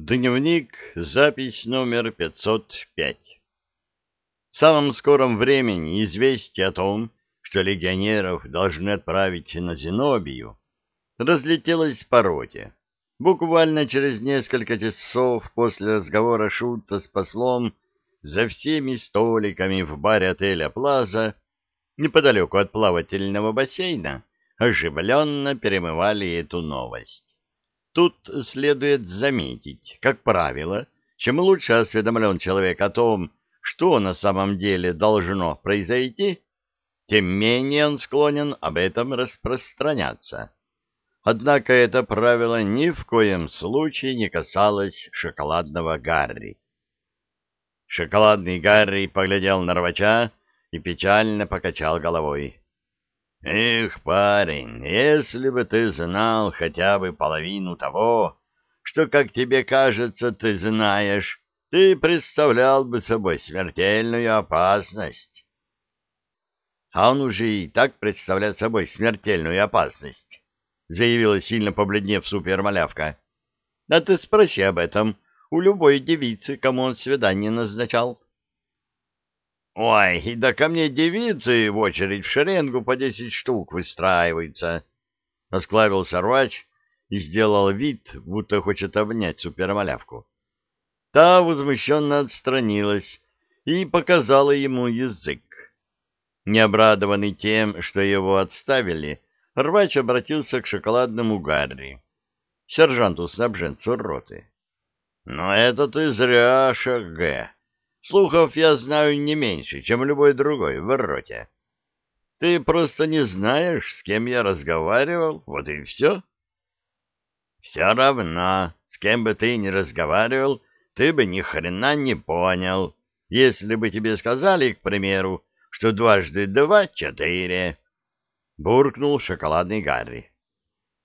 Дневник, запись номер 505. В самом скором времени известие о том, что легионеров должны отправить на Зенобию, разлетелось по роте. Буквально через несколько часов после разговора Шута с послом за всеми столиками в баре отеля «Плаза» неподалеку от плавательного бассейна оживленно перемывали эту новость. Тут следует заметить, как правило, чем лучше осведомлен человек о том, что на самом деле должно произойти, тем менее он склонен об этом распространяться. Однако это правило ни в коем случае не касалось шоколадного Гарри. Шоколадный Гарри поглядел на рвача и печально покачал головой. Эх, парень, если бы ты знал хотя бы половину того, что, как тебе кажется, ты знаешь, ты представлял бы собой смертельную опасность. А он уже и так представляет собой смертельную опасность, заявила сильно побледнев супермалявка. Да ты спроси об этом у любой девицы, кому он свидание назначал. Ой, да ко мне девицы в очередь в шеренгу по десять штук выстраиваются. Осклавился рвач и сделал вид, будто хочет обнять супермалявку. Та возмущенно отстранилась и показала ему язык. Необрадованный тем, что его отставили, рвач обратился к шоколадному Гарри, сержанту-снабженцу роты. — Но это ты зря, Шагэ. Слухов я знаю не меньше, чем любой другой в роте. Ты просто не знаешь, с кем я разговаривал, вот и все. Все равно, с кем бы ты ни разговаривал, ты бы ни хрена не понял, если бы тебе сказали, к примеру, что дважды два — четыре. Буркнул шоколадный Гарри.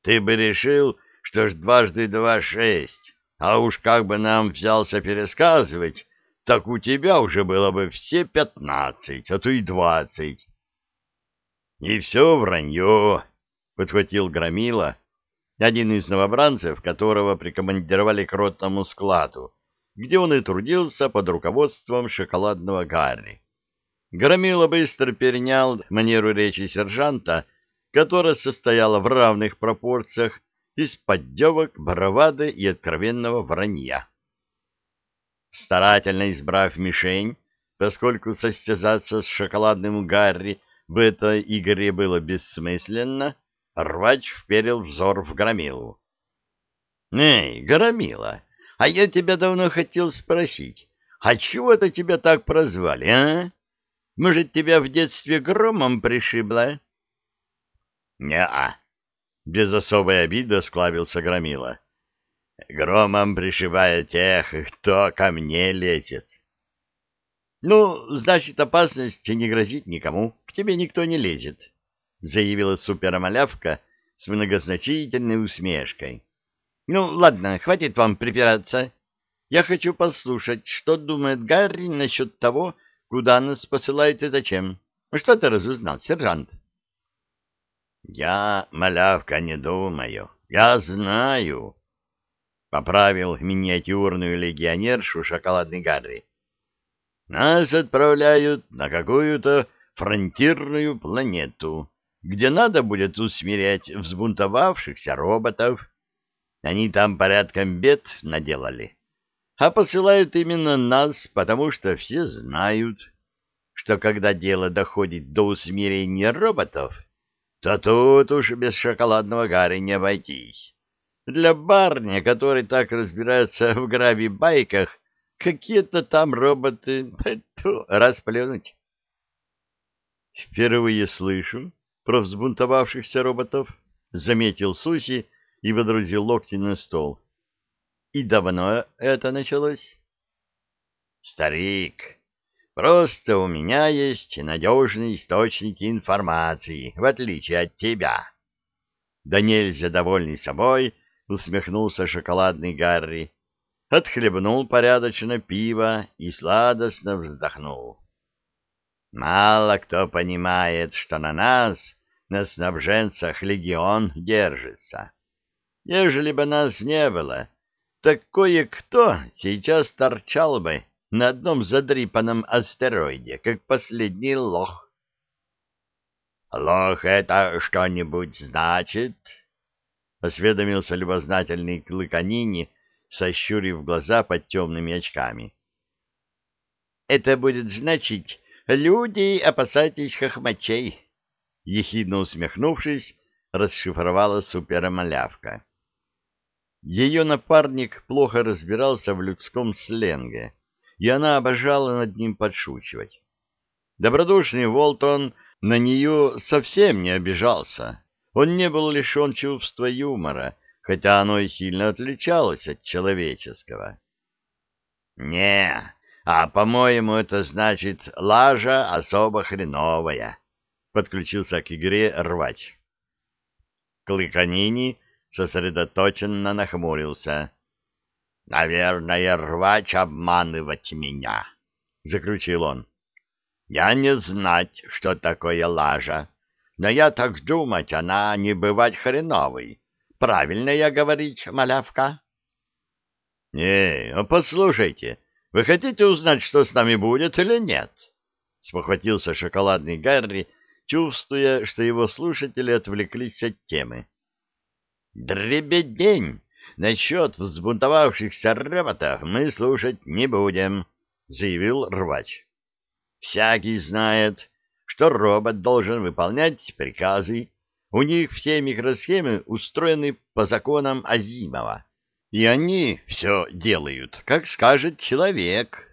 Ты бы решил, что ж дважды два — шесть, а уж как бы нам взялся пересказывать, так у тебя уже было бы все пятнадцать, а то и двадцать. — И все вранье, — подхватил Громила, один из новобранцев, которого прикомандировали к ротному складу, где он и трудился под руководством шоколадного Гарри. Громила быстро перенял манеру речи сержанта, которая состояла в равных пропорциях из поддевок, бравады и откровенного вранья. Старательно избрав мишень, поскольку состязаться с шоколадным Гарри в этой игре было бессмысленно, рвач вперил взор в Громилу. — Эй, Громила, а я тебя давно хотел спросить, а чего это тебя так прозвали, а? Может, тебя в детстве громом пришибло? — Не-а, — без особой обиды склавился Громила громом пришивая тех, кто ко мне лезет. — Ну, значит, опасность не грозит никому, к тебе никто не лезет, — заявила супермалявка с многозначительной усмешкой. — Ну, ладно, хватит вам припираться. Я хочу послушать, что думает Гарри насчет того, куда нас посылают и зачем. Что ты разузнал, сержант? — Я, малявка, не думаю. Я знаю, Поправил миниатюрную легионершу шоколадный Гарри. Нас отправляют на какую-то фронтирную планету, где надо будет усмирять взбунтовавшихся роботов. Они там порядком бед наделали. А посылают именно нас, потому что все знают, что когда дело доходит до усмирения роботов, то тут уж без шоколадного Гарри не обойтись. Для барня, который так разбирается в грави-байках, какие-то там роботы, ту, расплюнуть. Впервые слышу про взбунтовавшихся роботов, заметил Суси и водрузил локти на стол. И давно это началось? Старик, просто у меня есть надежные источники информации, в отличие от тебя. Да нельзя довольный собой, — усмехнулся шоколадный Гарри, отхлебнул порядочно пиво и сладостно вздохнул. «Мало кто понимает, что на нас, на снабженцах, легион держится. Ежели бы нас не было, так кое-кто сейчас торчал бы на одном задрипанном астероиде, как последний лох. «Лох это что-нибудь значит?» — осведомился любознательный Клыканини, сощурив глаза под темными очками. «Это будет значить, люди, опасайтесь хохмачей!» Ехидно усмехнувшись, расшифровала супермалявка. Ее напарник плохо разбирался в людском сленге, и она обожала над ним подшучивать. Добродушный Волтон на нее совсем не обижался. Он не был лишен чувства юмора, хотя оно и сильно отличалось от человеческого. «Не, а, по-моему, это значит лажа особо хреновая», — подключился к игре рвач. Клыканини сосредоточенно нахмурился. — Наверное, рвач обманывать меня, — заключил он. — Я не знать, что такое лажа, но я так думать, она не бывать хреновой. Правильно я говорить, малявка? — Не, а послушайте, вы хотите узнать, что с нами будет или нет? — спохватился шоколадный Гарри, чувствуя, что его слушатели отвлеклись от темы. «Дребедень! Насчет взбунтовавшихся роботов мы слушать не будем», — заявил рвач. «Всякий знает, что робот должен выполнять приказы. У них все микросхемы устроены по законам Азимова, и они все делают, как скажет человек».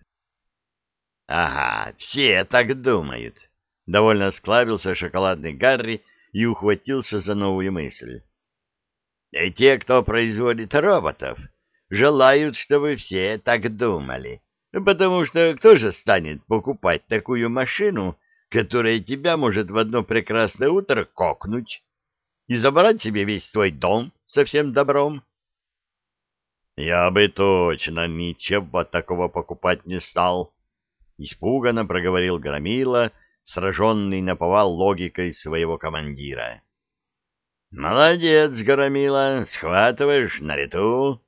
«Ага, все так думают», — довольно склавился шоколадный Гарри и ухватился за новую мысль. И те, кто производит роботов, желают, чтобы все так думали, потому что кто же станет покупать такую машину, которая тебя может в одно прекрасное утро кокнуть и забрать себе весь твой дом со всем добром? Я бы точно ничего такого покупать не стал, испуганно проговорил Громила, сраженный наповал логикой своего командира. Молодец, Громила, схватываешь на лету.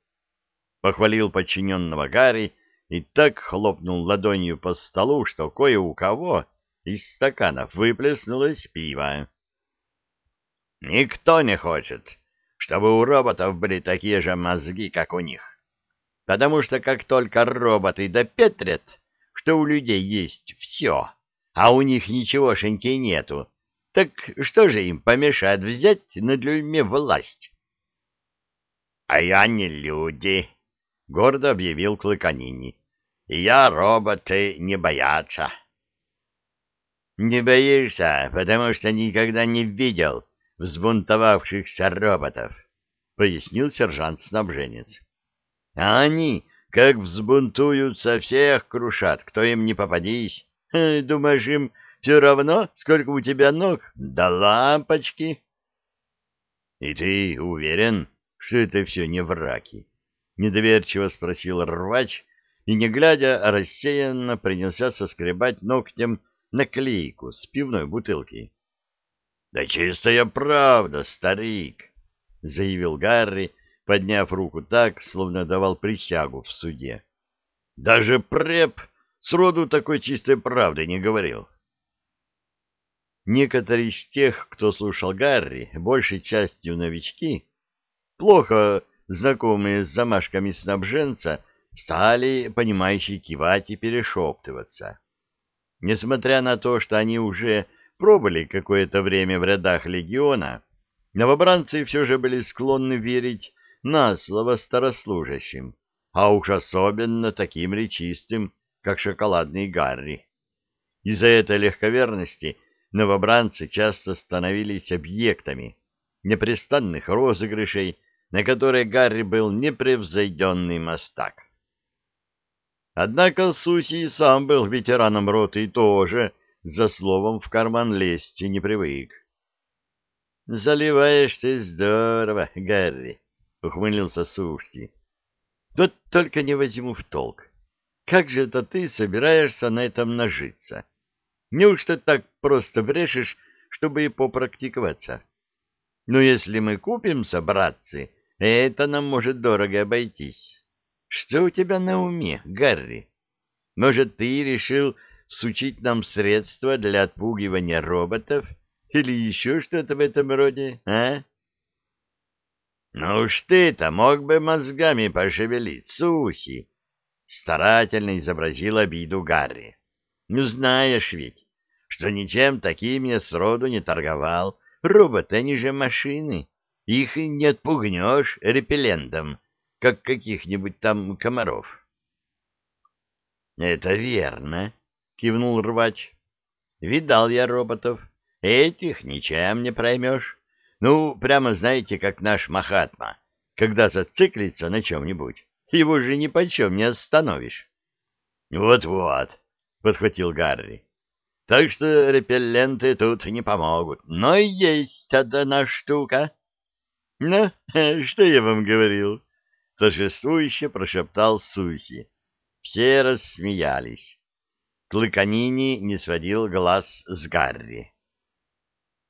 Похвалил подчиненного Гарри и так хлопнул ладонью по столу, что кое у кого из стаканов выплеснулось пиво. Никто не хочет, чтобы у роботов были такие же мозги, как у них. Потому что как только роботы допетрят, что у людей есть все, а у них ничегошеньки нету, так что же им помешает взять над людьми власть? — А я не люди, — гордо объявил Клыканини. — Я роботы не боятся. — Не боишься, потому что никогда не видел взбунтовавшихся роботов, — пояснил сержант-снабженец. — А они, как взбунтуются, всех крушат, кто им не попадись. Думаешь, им все равно, сколько у тебя ног, да лампочки. — И ты уверен, что это все не враки? — недоверчиво спросил рвач, и, не глядя, рассеянно принялся соскребать ногтем наклейку с пивной бутылки. — Да чистая правда, старик! — заявил Гарри, подняв руку так, словно давал присягу в суде. — Даже преп сроду такой чистой правды не говорил. Некоторые из тех, кто слушал Гарри, большей частью новички, плохо знакомые с замашками снабженца, стали, понимающие, кивать и перешептываться. Несмотря на то, что они уже пробыли какое-то время в рядах легиона, новобранцы все же были склонны верить на слово старослужащим, а уж особенно таким речистым, как шоколадный Гарри. Из-за этой легковерности новобранцы часто становились объектами непрестанных розыгрышей, на которые Гарри был непревзойденный мастак. Однако Суси сам был ветераном роты и тоже за словом в карман лезть не привык. — Заливаешь ты здорово, Гарри, — ухмылился Сушки. — Тут только не возьму в толк. Как же это ты собираешься на этом нажиться? — Неужто так просто брешешь, чтобы и попрактиковаться? Но ну, если мы купимся, братцы, это нам может дорого обойтись. Что у тебя на уме, Гарри? Может, ты решил сучить нам средства для отпугивания роботов или еще что-то в этом роде, а? Ну уж ты-то мог бы мозгами пошевелить, Суси! Старательно изобразил обиду Гарри. Ну, знаешь ведь, что ничем таким я сроду не торговал. Роботы, они же машины. Их не отпугнешь репеллентом, как каких-нибудь там комаров. — Это верно, — кивнул рвач. — Видал я роботов. Этих ничем не проймешь. Ну, прямо знаете, как наш Махатма, когда зациклится на чем-нибудь, его же ни почем не остановишь. Вот — Вот-вот, — подхватил Гарри. — Так что репелленты тут не помогут. Но есть одна штука. — Ну, что я вам говорил? — торжествующе прошептал Суси. Все рассмеялись. Клыканини не сводил глаз с Гарри.